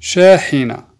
شاحنة.